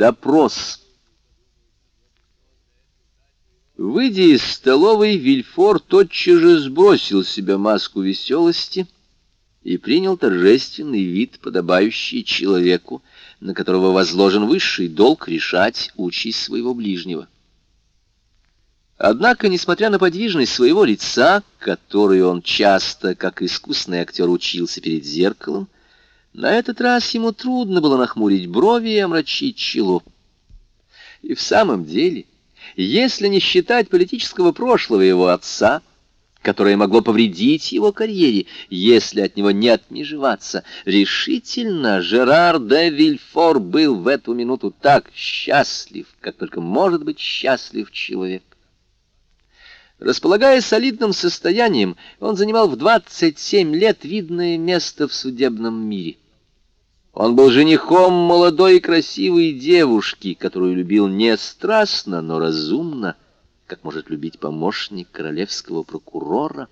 Допрос. Выйдя из столовой, Вильфор тотчас же сбросил с себя маску веселости и принял торжественный вид, подобающий человеку, на которого возложен высший долг решать участь своего ближнего. Однако, несмотря на подвижность своего лица, которую он часто, как искусный актер, учился перед зеркалом, на этот раз ему трудно было нахмурить брови и омрачить чело. И в самом деле, если не считать политического прошлого его отца, которое могло повредить его карьере, если от него не отмежеваться, решительно Жерар де Вильфор был в эту минуту так счастлив, как только может быть счастлив человек. Располагая солидным состоянием, он занимал в 27 лет видное место в судебном мире. Он был женихом молодой и красивой девушки, которую любил не страстно, но разумно, как может любить помощник королевского прокурора.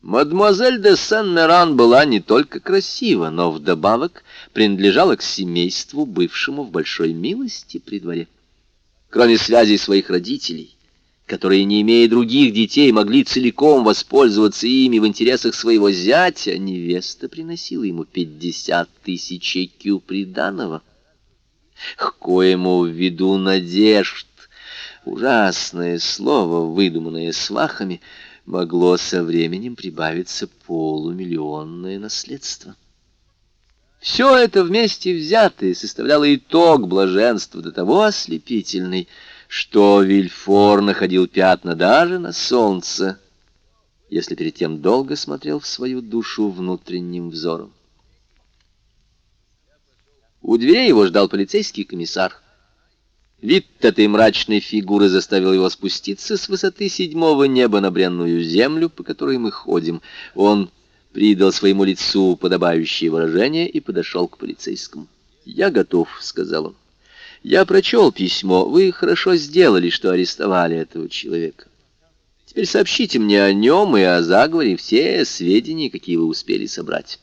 Мадемуазель де Сен-Меран была не только красива, но вдобавок принадлежала к семейству, бывшему в большой милости при дворе. Кроме связей своих родителей, которые, не имея других детей, могли целиком воспользоваться ими в интересах своего зятя, невеста приносила ему пятьдесят тысяч кю приданого, к коему ввиду надежд, ужасное слово, выдуманное свахами, могло со временем прибавиться полумиллионное наследство. Все это вместе взятое составляло итог блаженства до того ослепительный, что Вильфор находил пятна даже на солнце, если перед тем долго смотрел в свою душу внутренним взором. У дверей его ждал полицейский комиссар. Вид этой мрачной фигуры заставил его спуститься с высоты седьмого неба на бренную землю, по которой мы ходим. Он придал своему лицу подобающее выражение и подошел к полицейскому. «Я готов», — сказал он. Я прочел письмо. Вы хорошо сделали, что арестовали этого человека. Теперь сообщите мне о нем и о заговоре все сведения, какие вы успели собрать.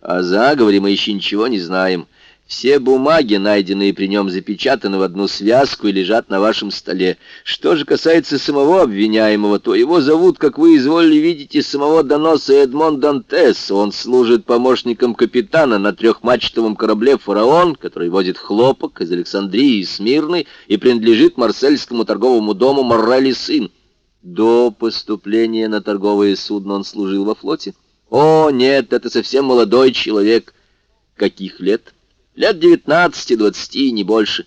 О заговоре мы еще ничего не знаем. Все бумаги, найденные при нем, запечатаны в одну связку и лежат на вашем столе. Что же касается самого обвиняемого, то его зовут, как вы изволили видеть, из самого доноса Эдмон Дантес. Он служит помощником капитана на трехмачтовом корабле «Фараон», который возит хлопок из Александрии и Смирны и принадлежит марсельскому торговому дому Моррелли сын. До поступления на торговое судно он служил во флоте. О, нет, это совсем молодой человек. Каких лет? Лет девятнадцати-двадцати, не больше.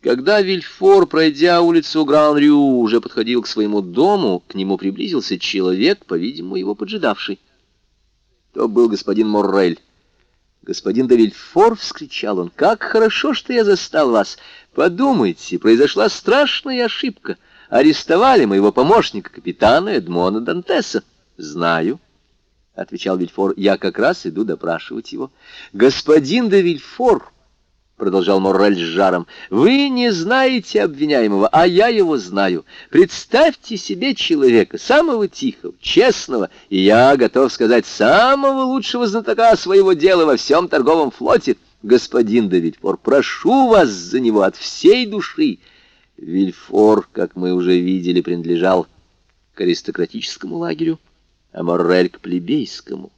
Когда Вильфор, пройдя улицу Гран-Рю, уже подходил к своему дому, к нему приблизился человек, по-видимому, его поджидавший. То был господин Моррель. «Господин де Вильфор!» — вскричал он. «Как хорошо, что я застал вас! Подумайте, произошла страшная ошибка. Арестовали моего помощника, капитана Эдмона Дантеса. Знаю». — отвечал Вильфор, — я как раз иду допрашивать его. — Господин де Вильфор, — продолжал Моррель с жаром, — вы не знаете обвиняемого, а я его знаю. Представьте себе человека, самого тихого, честного, и я готов сказать, самого лучшего знатока своего дела во всем торговом флоте. Господин де Вильфор, прошу вас за него от всей души. Вильфор, как мы уже видели, принадлежал к аристократическому лагерю а Моррель к плебейскому.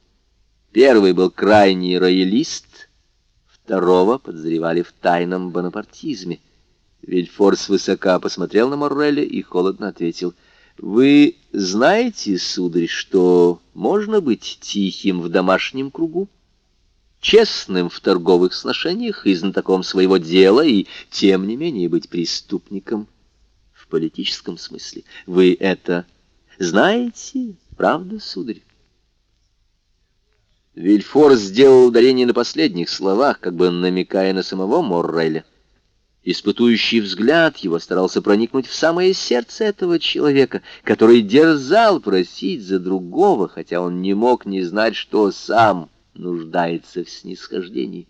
Первый был крайний роялист, второго подозревали в тайном бонапартизме. Вильфор свысока посмотрел на Морреля и холодно ответил, «Вы знаете, сударь, что можно быть тихим в домашнем кругу, честным в торговых сношениях и знатоком своего дела, и, тем не менее, быть преступником в политическом смысле? Вы это знаете?» Правда, сударь? Вильфор сделал ударение на последних словах, как бы намекая на самого Морреля. Испытующий взгляд его старался проникнуть в самое сердце этого человека, который дерзал просить за другого, хотя он не мог не знать, что сам нуждается в снисхождении.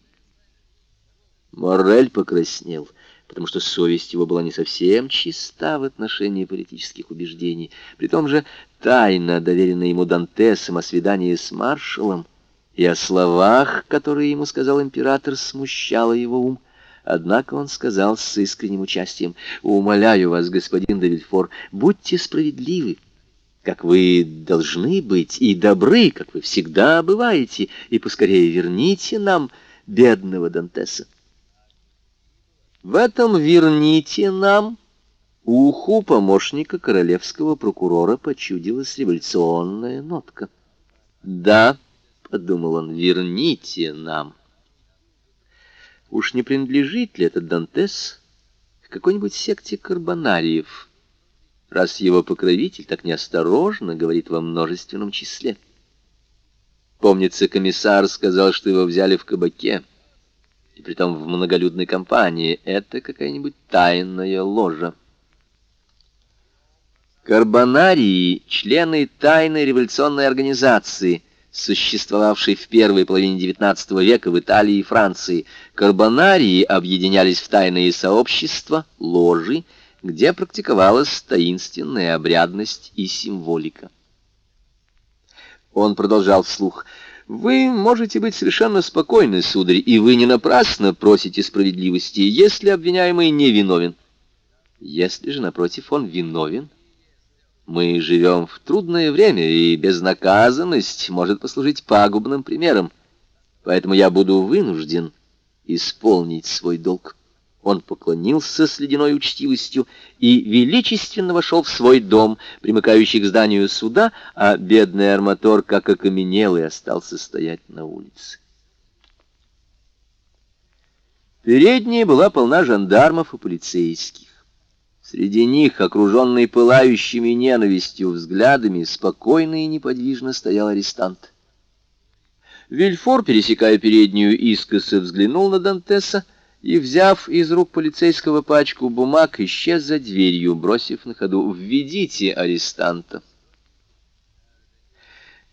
Моррель покраснел потому что совесть его была не совсем чиста в отношении политических убеждений. При том же тайна, доверенная ему Дантесом о свидании с маршалом, и о словах, которые ему сказал император, смущало его ум. Однако он сказал с искренним участием, «Умоляю вас, господин де будьте справедливы, как вы должны быть, и добры, как вы всегда бываете, и поскорее верните нам бедного Дантеса». В этом «верните нам» уху помощника королевского прокурора почудилась революционная нотка. «Да», — подумал он, — «верните нам». Уж не принадлежит ли этот Дантес к какой-нибудь секте карбонариев, раз его покровитель так неосторожно говорит во множественном числе? Помнится, комиссар сказал, что его взяли в кабаке, и притом в многолюдной компании. Это какая-нибудь тайная ложа. Карбонарии — члены тайной революционной организации — существовавшей в первой половине XIX века в Италии и Франции, карбонарии объединялись в тайные сообщества, ложи, где практиковалась таинственная обрядность и символика. Он продолжал вслух. «Вы можете быть совершенно спокойны, сударь, и вы не напрасно просите справедливости, если обвиняемый не виновен. Если же, напротив, он виновен, мы живем в трудное время, и безнаказанность может послужить пагубным примером. Поэтому я буду вынужден исполнить свой долг. Он поклонился с ледяной учтивостью и величественно вошел в свой дом, примыкающий к зданию суда, а бедный арматор, как окаменелый, остался стоять на улице. Передняя была полна жандармов и полицейских. Среди них, окруженный пылающими ненавистью взглядами, спокойно и неподвижно стоял арестант. Вильфор, пересекая переднюю искоса, взглянул на Дантеса и, взяв из рук полицейского пачку бумаг, исчез за дверью, бросив на ходу «Введите арестанта».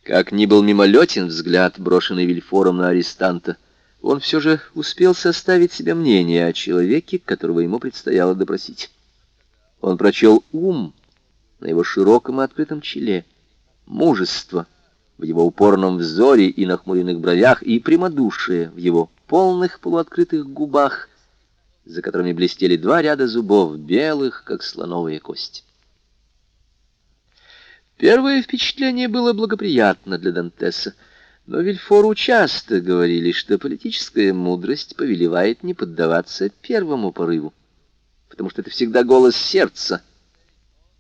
Как ни был мимолетен взгляд, брошенный Вильфором на арестанта, он все же успел составить себе мнение о человеке, которого ему предстояло допросить. Он прочел ум на его широком и открытом челе, мужество в его упорном взоре и нахмуренных бровях, и прямодушие в его полных полуоткрытых губах, за которыми блестели два ряда зубов, белых, как слоновые кости. Первое впечатление было благоприятно для Дантеса, но Вильфору часто говорили, что политическая мудрость повелевает не поддаваться первому порыву потому что это всегда голос сердца.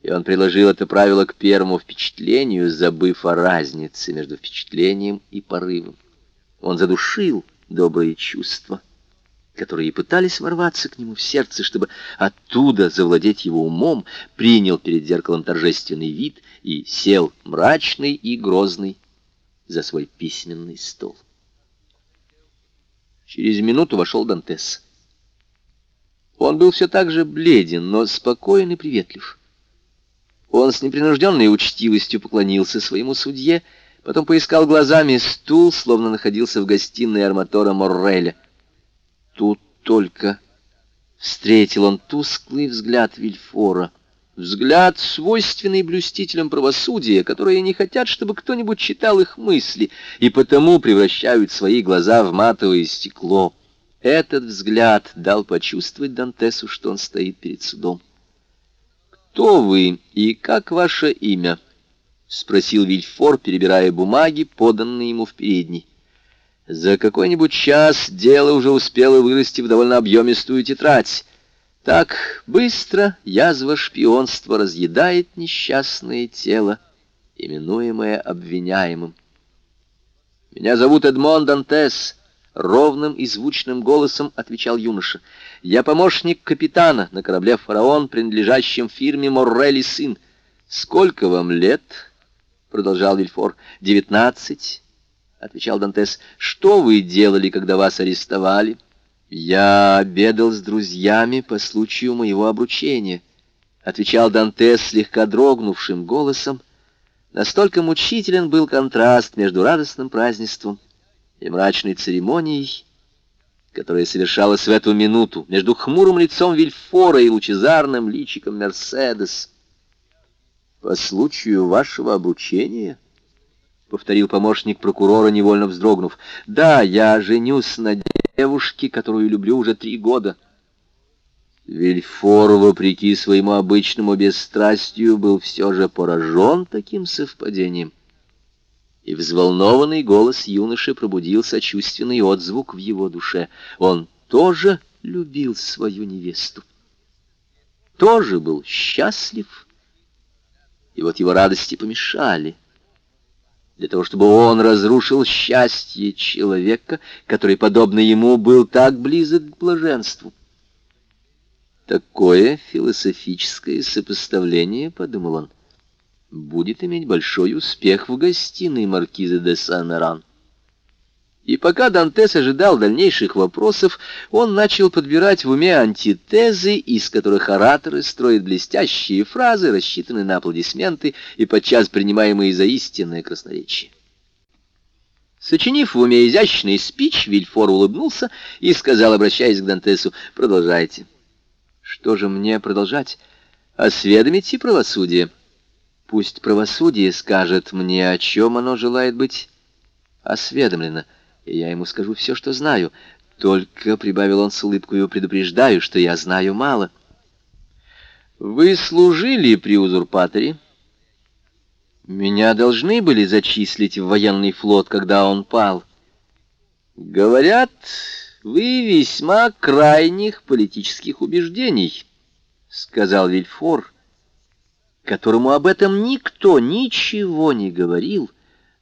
И он приложил это правило к первому впечатлению, забыв о разнице между впечатлением и порывом. Он задушил добрые чувства, которые пытались ворваться к нему в сердце, чтобы оттуда завладеть его умом, принял перед зеркалом торжественный вид и сел мрачный и грозный за свой письменный стол. Через минуту вошел Дантес. Он был все так же бледен, но спокоен и приветлив. Он с непринужденной учтивостью поклонился своему судье, потом поискал глазами стул, словно находился в гостиной арматора Морреля. Тут только встретил он тусклый взгляд Вильфора, взгляд, свойственный блюстителям правосудия, которые не хотят, чтобы кто-нибудь читал их мысли, и потому превращают свои глаза в матовое стекло. Этот взгляд дал почувствовать Дантесу, что он стоит перед судом. «Кто вы и как ваше имя?» — спросил Вильфор, перебирая бумаги, поданные ему в передней. За какой-нибудь час дело уже успело вырасти в довольно объемистую тетрадь. Так быстро язва шпионства разъедает несчастное тело, именуемое обвиняемым. «Меня зовут Эдмон Дантес», Ровным и звучным голосом отвечал юноша. «Я помощник капитана на корабле «Фараон», принадлежащем фирме Моррелли сын. Сколько вам лет?» — продолжал Вильфор. «Девятнадцать», — отвечал Дантес. «Что вы делали, когда вас арестовали?» «Я обедал с друзьями по случаю моего обручения», — отвечал Дантес слегка дрогнувшим голосом. Настолько мучителен был контраст между радостным празднеством и мрачной церемонией, которая совершалась в эту минуту между хмурым лицом Вильфора и лучезарным личиком Мерседес. «По случаю вашего обучения?» — повторил помощник прокурора, невольно вздрогнув. «Да, я женюсь на девушке, которую люблю уже три года». Вильфор, вопреки своему обычному бесстрастию, был все же поражен таким совпадением. И взволнованный голос юноши пробудил сочувственный отзвук в его душе. Он тоже любил свою невесту. Тоже был счастлив. И вот его радости помешали для того, чтобы он разрушил счастье человека, который, подобно ему, был так близок к блаженству. Такое философическое сопоставление, — подумал он, — будет иметь большой успех в гостиной маркиза де Сан-Меран. И пока Дантес ожидал дальнейших вопросов, он начал подбирать в уме антитезы, из которых ораторы строят блестящие фразы, рассчитанные на аплодисменты и подчас принимаемые за истинное красноречие. Сочинив в уме изящный спич, Вильфор улыбнулся и сказал, обращаясь к Дантесу, «Продолжайте». «Что же мне продолжать? Осведомите правосудие. Пусть правосудие скажет мне, о чем оно желает быть осведомлено» и я ему скажу все, что знаю. Только, — прибавил он с улыбкой, — предупреждаю, что я знаю мало. Вы служили при узурпаторе? Меня должны были зачислить в военный флот, когда он пал. Говорят, вы весьма крайних политических убеждений, — сказал Вильфор, которому об этом никто ничего не говорил,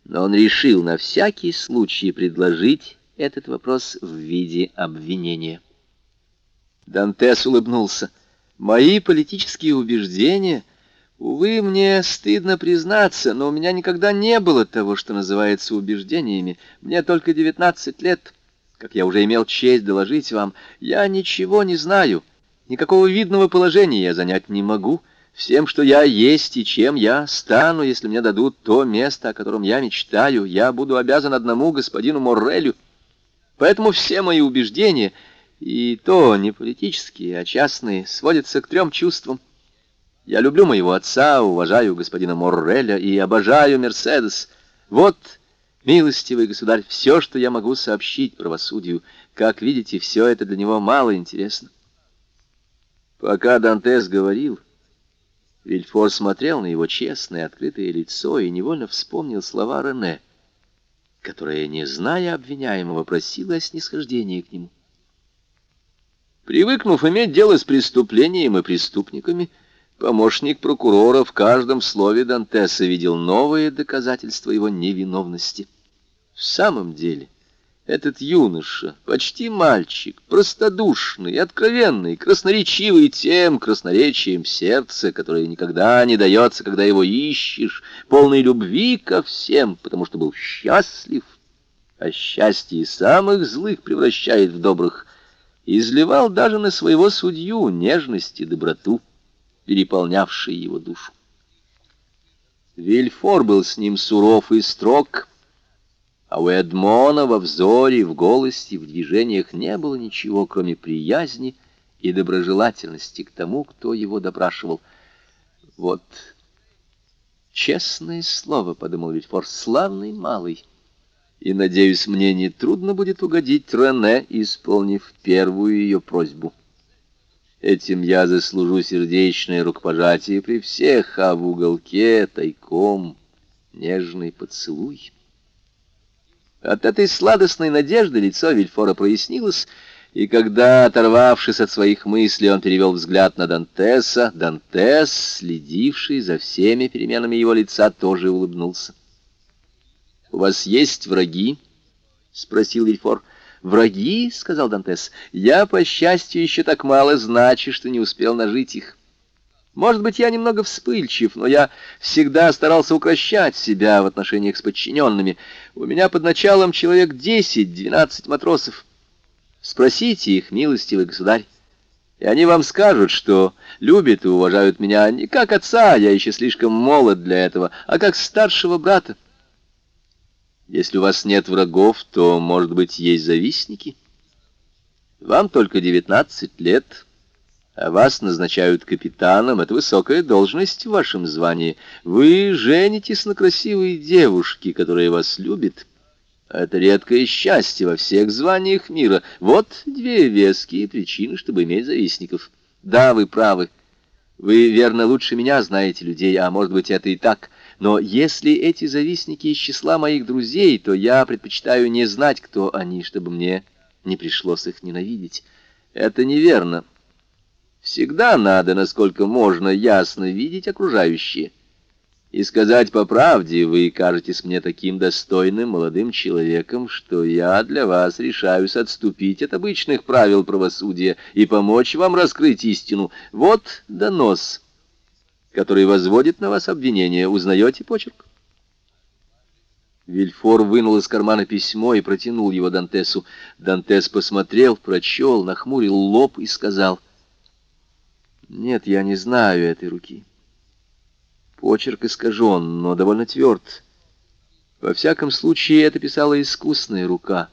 но он решил на всякий случай предложить этот вопрос в виде обвинения. Дантес улыбнулся. «Мои политические убеждения...» Увы, мне стыдно признаться, но у меня никогда не было того, что называется убеждениями. Мне только девятнадцать лет. Как я уже имел честь доложить вам, я ничего не знаю. Никакого видного положения я занять не могу всем, что я есть и чем я стану, если мне дадут то место, о котором я мечтаю, я буду обязан одному господину Моррелю. Поэтому все мои убеждения, и то не политические, а частные, сводятся к трем чувствам. Я люблю моего отца, уважаю господина Морреля и обожаю Мерседес. Вот, милостивый государь, все, что я могу сообщить правосудию. Как видите, все это для него мало интересно. Пока Дантес говорил, Вильфор смотрел на его честное, открытое лицо и невольно вспомнил слова Рене, которая, не зная обвиняемого, просила о снисхождении к нему. Привыкнув иметь дело с преступлением и преступниками, помощник прокурора в каждом слове Дантеса видел новые доказательства его невиновности. В самом деле, этот юноша, почти мальчик, простодушный, откровенный, красноречивый тем красноречием сердца, которое никогда не дается, когда его ищешь, полной любви ко всем, потому что был счастлив, а счастье и самых злых превращает в добрых, изливал даже на своего судью нежность и доброту, переполнявшие его душу. Вильфор был с ним суров и строг, а у Эдмона во взоре, в голосе, в движениях не было ничего, кроме приязни и доброжелательности к тому, кто его допрашивал. Вот, честное слово, — подумал Вильфор, — славный малый. И, надеюсь, мне не трудно будет угодить Рене, исполнив первую ее просьбу. Этим я заслужу сердечное рукопожатие при всех, а в уголке тайком нежный поцелуй. От этой сладостной надежды лицо Вильфора прояснилось, и когда, оторвавшись от своих мыслей, он перевел взгляд на Дантеса, Дантес, следивший за всеми переменами его лица, тоже улыбнулся. «У вас есть враги?» — спросил Вильфор. «Враги?» — сказал Дантес. «Я, по счастью, еще так мало значу, что не успел нажить их». Может быть, я немного вспыльчив, но я всегда старался укращать себя в отношениях с подчиненными. У меня под началом человек десять-двенадцать матросов. Спросите их, милостивый государь, и они вам скажут, что любят и уважают меня не как отца, я еще слишком молод для этого, а как старшего брата. Если у вас нет врагов, то, может быть, есть завистники? Вам только девятнадцать лет, а вас назначают капитаном. Это высокая должность в вашем звании. Вы женитесь на красивой девушке, которая вас любит. Это редкое счастье во всех званиях мира. Вот две веские причины, чтобы иметь завистников. Да, вы правы. Вы, верно, лучше меня знаете людей, а может быть, это и так. Но если эти завистники из числа моих друзей, то я предпочитаю не знать, кто они, чтобы мне не пришлось их ненавидеть. Это неверно. Всегда надо, насколько можно, ясно видеть окружающие. И сказать по правде, вы кажетесь мне таким достойным молодым человеком, что я для вас решаюсь отступить от обычных правил правосудия и помочь вам раскрыть истину. Вот донос, который возводит на вас обвинение. Узнаете почерк? Вильфор вынул из кармана письмо и протянул его Дантесу. Дантес посмотрел, прочел, нахмурил лоб и сказал, «Нет, я не знаю этой руки». Почерк искажен, но довольно тверд. Во всяком случае, это писала искусная рука.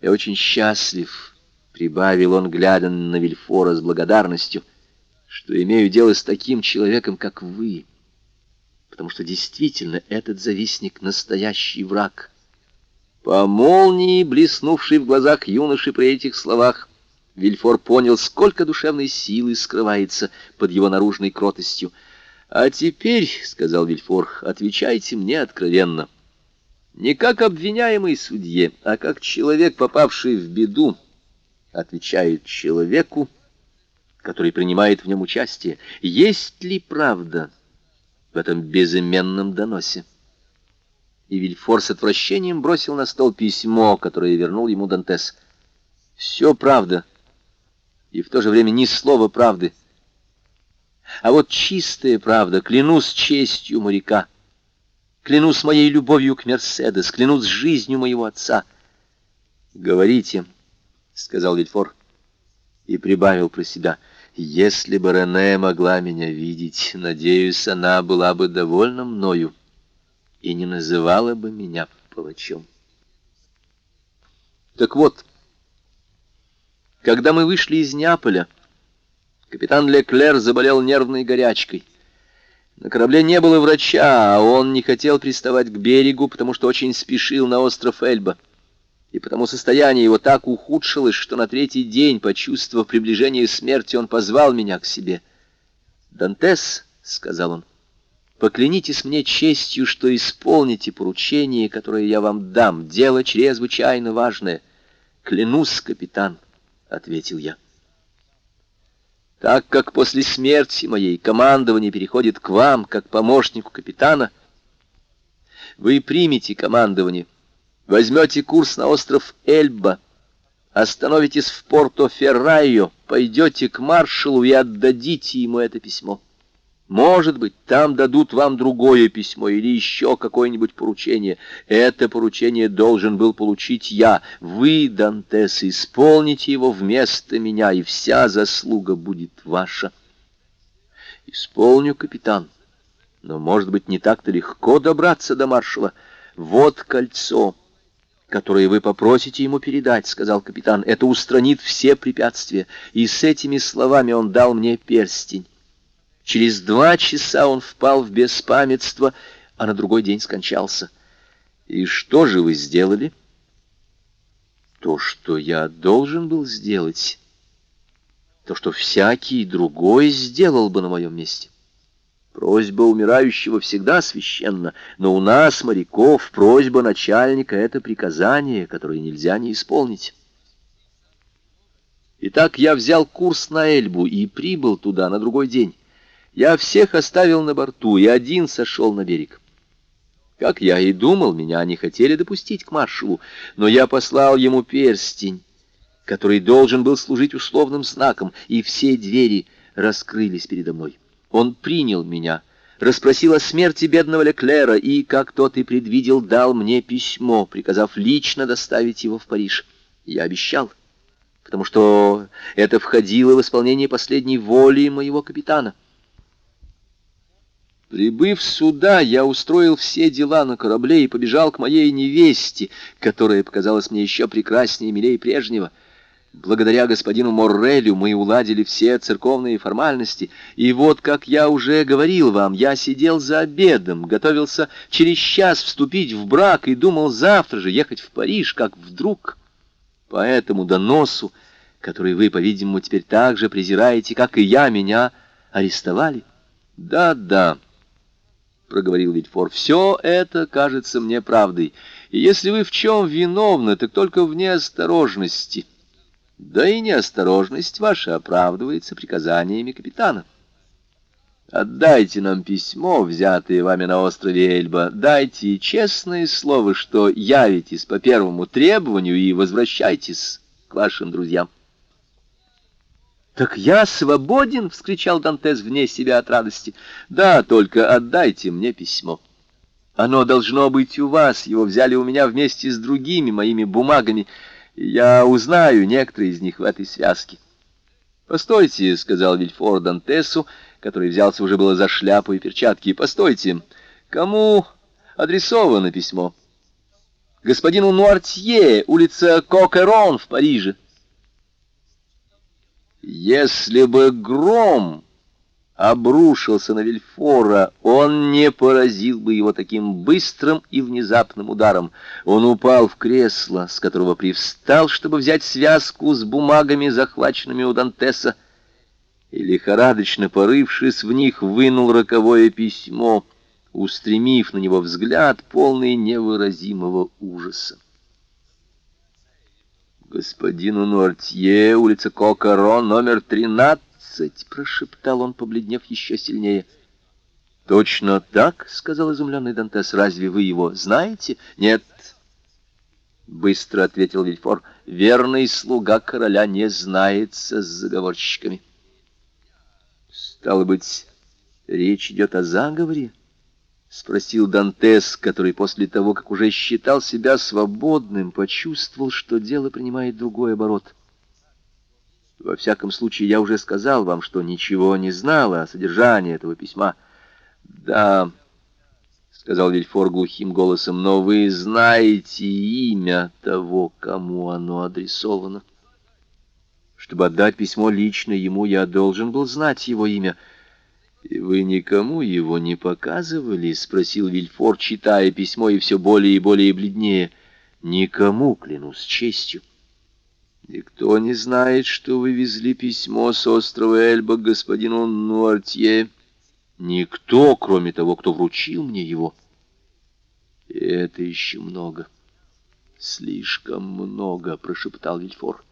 Я очень счастлив, — прибавил он, глядя на Вильфора с благодарностью, — что имею дело с таким человеком, как вы, потому что действительно этот завистник — настоящий враг. По молнии, блеснувшей в глазах юноши при этих словах, Вильфор понял, сколько душевной силы скрывается под его наружной кротостью — «А теперь, — сказал Вильфор, — отвечайте мне откровенно. Не как обвиняемый судье, а как человек, попавший в беду, отвечает человеку, который принимает в нем участие. Есть ли правда в этом безыменном доносе?» И Вильфор с отвращением бросил на стол письмо, которое вернул ему Дантес. «Все правда, и в то же время ни слова правды». А вот чистая правда, клянусь честью моряка, клянусь моей любовью к Мерседес, клянусь жизнью моего отца. «Говорите», — сказал Вильфор, и прибавил про себя, «если бы Рене могла меня видеть, надеюсь, она была бы довольна мною и не называла бы меня палачом». Так вот, когда мы вышли из Неаполя, Капитан Леклер заболел нервной горячкой. На корабле не было врача, а он не хотел приставать к берегу, потому что очень спешил на остров Эльба. И потому состояние его так ухудшилось, что на третий день, почувствовав приближение смерти, он позвал меня к себе. «Дантес», — сказал он, — «поклянитесь мне честью, что исполните поручение, которое я вам дам. Дело чрезвычайно важное». «Клянусь, капитан», — ответил я. Так как после смерти моей командование переходит к вам, как помощнику капитана, вы примете командование, возьмете курс на остров Эльба, остановитесь в Порто-Феррайо, пойдете к маршалу и отдадите ему это письмо. Может быть, там дадут вам другое письмо или еще какое-нибудь поручение. Это поручение должен был получить я. Вы, Дантес, исполните его вместо меня, и вся заслуга будет ваша. Исполню, капитан. Но, может быть, не так-то легко добраться до маршала. Вот кольцо, которое вы попросите ему передать, — сказал капитан. Это устранит все препятствия. И с этими словами он дал мне перстень. Через два часа он впал в беспамятство, а на другой день скончался. И что же вы сделали? То, что я должен был сделать. То, что всякий другой сделал бы на моем месте. Просьба умирающего всегда священна, но у нас, моряков, просьба начальника — это приказание, которое нельзя не исполнить. Итак, я взял курс на Эльбу и прибыл туда на другой день. Я всех оставил на борту и один сошел на берег. Как я и думал, меня не хотели допустить к маршалу, но я послал ему перстень, который должен был служить условным знаком, и все двери раскрылись передо мной. Он принял меня, расспросил о смерти бедного Леклера и, как тот и предвидел, дал мне письмо, приказав лично доставить его в Париж. Я обещал, потому что это входило в исполнение последней воли моего капитана. Прибыв сюда, я устроил все дела на корабле и побежал к моей невесте, которая показалась мне еще прекраснее и милее прежнего. Благодаря господину Моррелю мы уладили все церковные формальности, и вот, как я уже говорил вам, я сидел за обедом, готовился через час вступить в брак и думал завтра же ехать в Париж, как вдруг по этому доносу, который вы, по-видимому, теперь так же презираете, как и я, меня арестовали. Да-да, — проговорил Вильфор, — все это кажется мне правдой, и если вы в чем виновны, так только в неосторожности. — да и неосторожность ваша оправдывается приказаниями капитана. Отдайте нам письмо, взятое вами на острове Эльба. Дайте честное слово, что явитесь по первому требованию и возвращайтесь к вашим друзьям. «Так я свободен!» — вскричал Дантес вне себя от радости. «Да, только отдайте мне письмо. Оно должно быть у вас. Его взяли у меня вместе с другими моими бумагами». Я узнаю некоторые из них в этой связке. «Постойте», — сказал Вильфор Дантесу, который взялся уже было за шляпу и перчатки. «Постойте, кому адресовано письмо?» «Господину Нуартье, улица Кокерон в Париже». «Если бы гром...» обрушился на Вильфора, он не поразил бы его таким быстрым и внезапным ударом. Он упал в кресло, с которого привстал, чтобы взять связку с бумагами, захваченными у Дантеса, и, лихорадочно порывшись в них, вынул роковое письмо, устремив на него взгляд, полный невыразимого ужаса. Господину Нуартье, улица Кокарон, номер тринадцать, двадцать!» — прошептал он, побледнев еще сильнее. «Точно так?» — сказал изумленный Дантес. «Разве вы его знаете?» «Нет». Быстро ответил Вильфор. «Верный слуга короля не знается с заговорщиками». «Стало быть, речь идет о заговоре?» — спросил Дантес, который после того, как уже считал себя свободным, почувствовал, что дело принимает другой оборот. Во всяком случае, я уже сказал вам, что ничего не знала о содержании этого письма. Да, сказал Вильфор глухим голосом, но вы знаете имя того, кому оно адресовано. Чтобы отдать письмо лично ему, я должен был знать его имя. «И вы никому его не показывали?» — спросил Вильфор, читая письмо и все более и более бледнее. «Никому, клянусь честью». Никто не знает, что вы везли письмо с острова Эльба к господину Нуартье. Никто, кроме того, кто вручил мне его. И это еще много. Слишком много, прошептал Вильфор.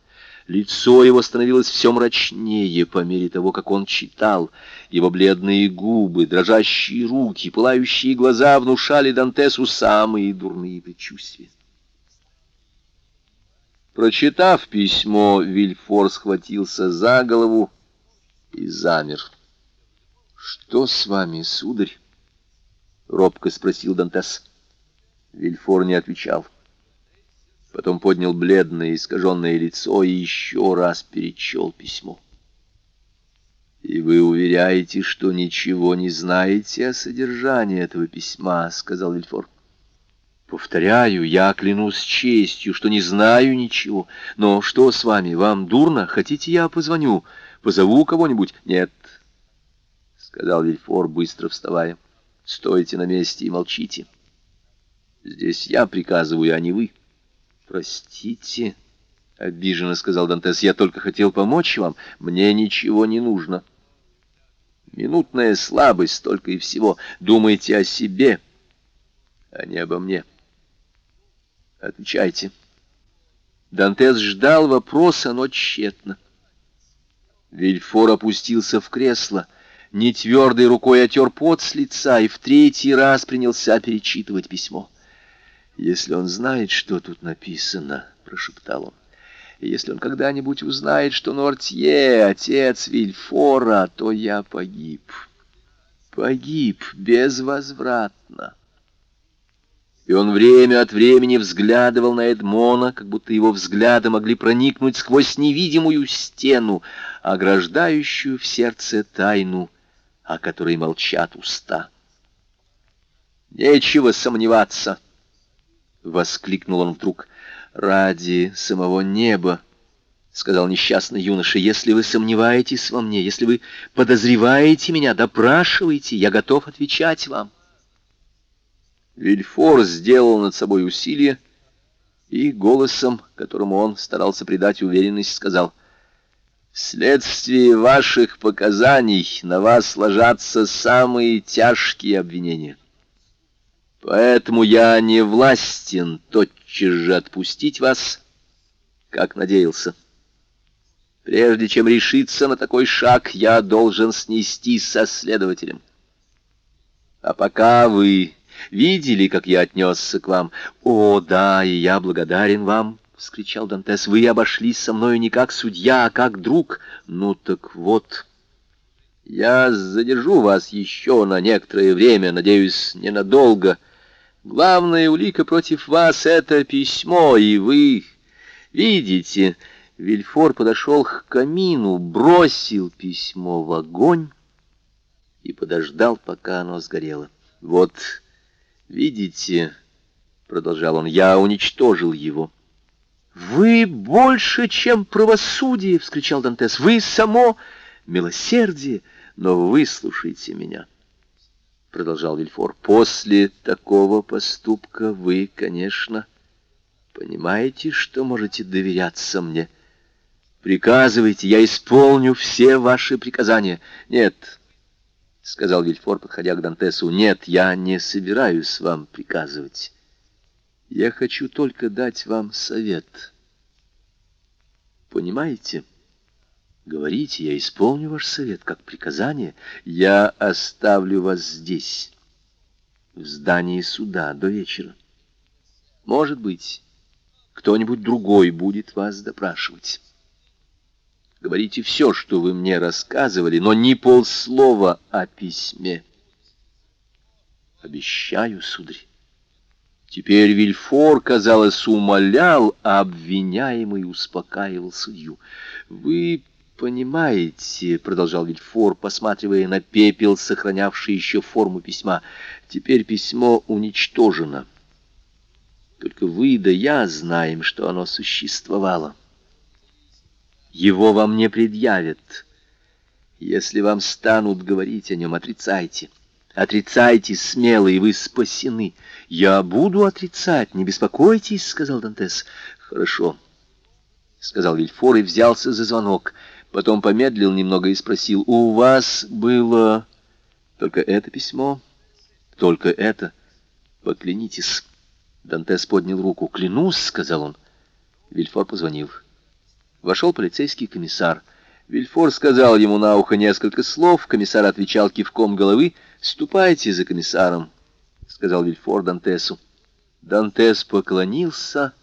Лицо его становилось все мрачнее по мере того, как он читал. Его бледные губы, дрожащие руки, пылающие глаза внушали Дантесу самые дурные предчувствия. Прочитав письмо, Вильфор схватился за голову и замер. «Что с вами, сударь?» — робко спросил Дантес. Вильфор не отвечал. Потом поднял бледное, искаженное лицо и еще раз перечел письмо. «И вы уверяете, что ничего не знаете о содержании этого письма?» — сказал Вильфор. Повторяю, я клянусь честью, что не знаю ничего. Но что с вами? Вам дурно? Хотите, я позвоню? Позову кого-нибудь? Нет, — сказал Вильфор, быстро вставая. Стойте на месте и молчите. Здесь я приказываю, а не вы. Простите, — обиженно сказал Дантес, — я только хотел помочь вам. Мне ничего не нужно. Минутная слабость только и всего. Думайте о себе, а не обо мне. — Отвечайте. Дантес ждал вопроса, но тщетно. Вильфор опустился в кресло, нетвердой рукой отер пот с лица и в третий раз принялся перечитывать письмо. «Если он знает, что тут написано», — прошептал он, — «если он когда-нибудь узнает, что Нортье — отец Вильфора, то я погиб. Погиб безвозвратно» и он время от времени взглядывал на Эдмона, как будто его взгляды могли проникнуть сквозь невидимую стену, ограждающую в сердце тайну, о которой молчат уста. «Нечего сомневаться!» — воскликнул он вдруг. «Ради самого неба!» — сказал несчастный юноша, — «если вы сомневаетесь во мне, если вы подозреваете меня, допрашивайте, я готов отвечать вам». Вильфор сделал над собой усилие и голосом, которому он старался придать уверенность, сказал, «Вследствие ваших показаний на вас ложатся самые тяжкие обвинения. Поэтому я не властен тотчас же отпустить вас, как надеялся». Прежде чем решиться на такой шаг, я должен снести со следователем. А пока вы видели, как я отнесся к вам... О, да, и я благодарен вам, — вскричал Дантес. Вы обошлись со мною не как судья, а как друг. Ну так вот... Я задержу вас еще на некоторое время, надеюсь, ненадолго. Главная улика против вас — это письмо, и вы видите... Вильфор подошел к камину, бросил письмо в огонь и подождал, пока оно сгорело. «Вот, видите, — продолжал он, — я уничтожил его». «Вы больше, чем правосудие!» — вскричал Дантес. «Вы само милосердие, но выслушайте меня!» Продолжал Вильфор. «После такого поступка вы, конечно, понимаете, что можете доверяться мне». Приказывайте, я исполню все ваши приказания. Нет, — сказал Вильфор, подходя к Дантесу, — нет, я не собираюсь вам приказывать. Я хочу только дать вам совет. Понимаете? Говорите, я исполню ваш совет как приказание. Я оставлю вас здесь, в здании суда, до вечера. Может быть, кто-нибудь другой будет вас допрашивать. Говорите все, что вы мне рассказывали, но ни полслова о письме. Обещаю, сударь. Теперь Вильфор, казалось, умолял, а обвиняемый успокаивал судью. «Вы понимаете, — продолжал Вильфор, посматривая на пепел, сохранявший еще форму письма, — теперь письмо уничтожено. Только вы да я знаем, что оно существовало». Его вам не предъявят. Если вам станут говорить о нем, отрицайте. Отрицайте смело, и вы спасены. Я буду отрицать, не беспокойтесь, — сказал Дантес. Хорошо, — сказал Вильфор и взялся за звонок. Потом помедлил немного и спросил, у вас было только это письмо? Только это? Поклянитесь. Дантес поднял руку. Клянусь, — сказал он. Вильфор позвонил. Вошел полицейский комиссар. Вильфор сказал ему на ухо несколько слов, комиссар отвечал кивком головы. «Ступайте за комиссаром», — сказал Вильфор Дантесу. Дантес поклонился,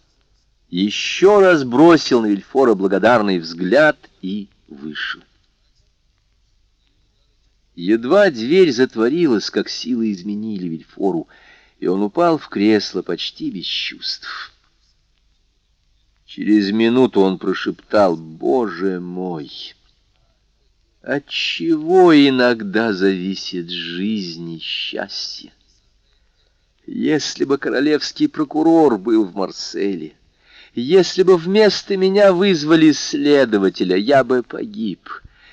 еще раз бросил на Вильфора благодарный взгляд и вышел. Едва дверь затворилась, как силы изменили Вильфору, и он упал в кресло почти без чувств. Через минуту он прошептал «Боже мой!» От чего иногда зависит жизнь и счастье? Если бы королевский прокурор был в Марселе, если бы вместо меня вызвали следователя, я бы погиб.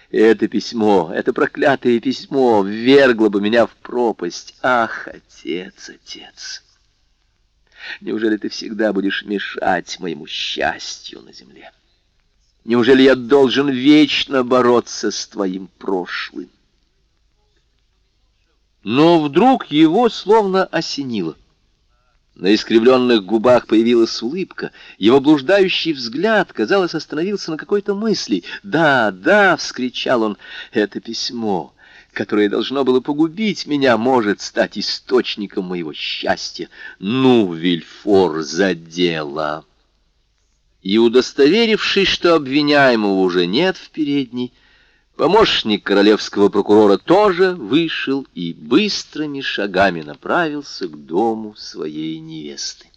Это письмо, это проклятое письмо ввергло бы меня в пропасть. Ах, отец, отец! Неужели ты всегда будешь мешать моему счастью на земле? Неужели я должен вечно бороться с твоим прошлым? Но вдруг его словно осенило. На искривленных губах появилась улыбка. Его блуждающий взгляд, казалось, остановился на какой-то мысли. «Да, да!» — вскричал он. «Это письмо которое должно было погубить меня, может стать источником моего счастья. Ну, Вильфор, за дело!» И, удостоверившись, что обвиняемого уже нет в передней, помощник королевского прокурора тоже вышел и быстрыми шагами направился к дому своей невесты.